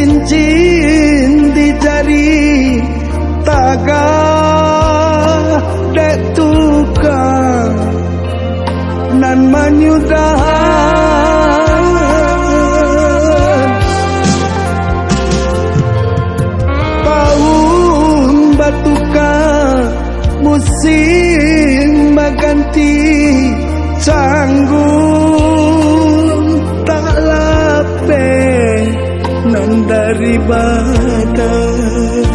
cincin di jari taga dek tukang nan menyudahan tahun batuka musim baganti canggung dari badan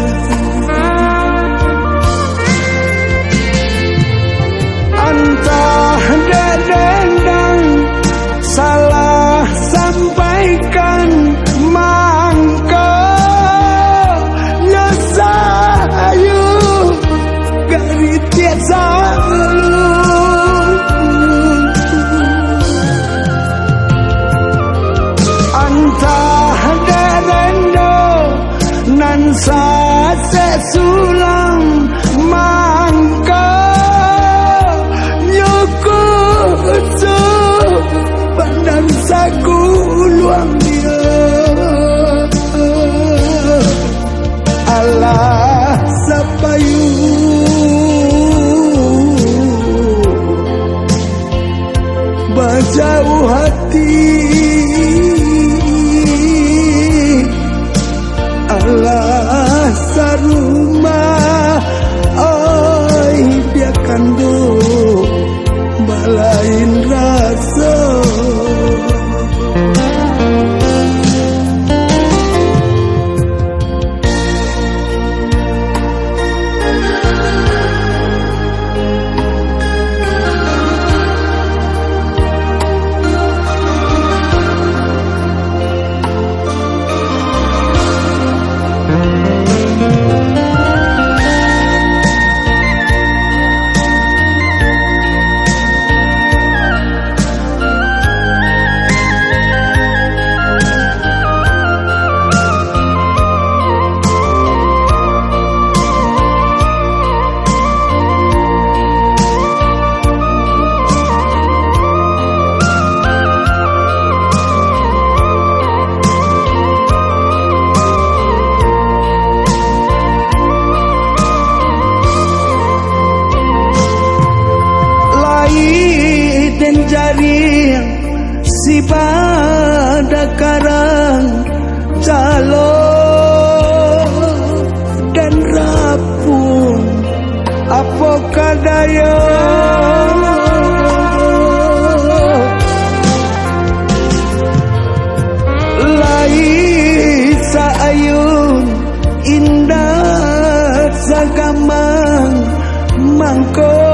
sulang mangko nyukutu pandang saku luang dia. Allah sapayu Bajau hati Allah Jaring si pada karang jalo dan rapung apa kadaya Lai saayun indah sagamang mangkok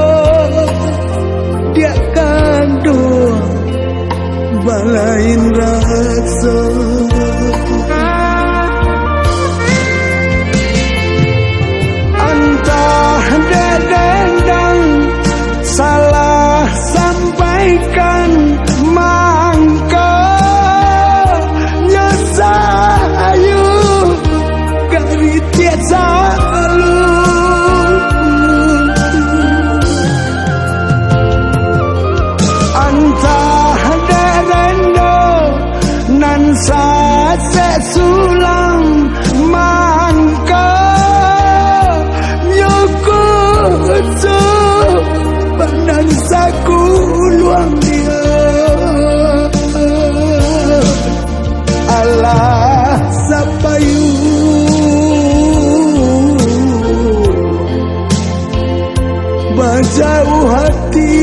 Jauh hati.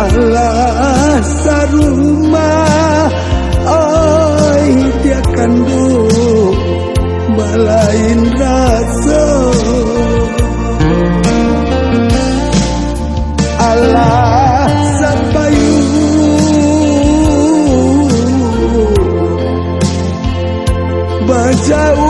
Allah rumah, oh dia kandung Balain rasa. Alasan sapayu Berjauh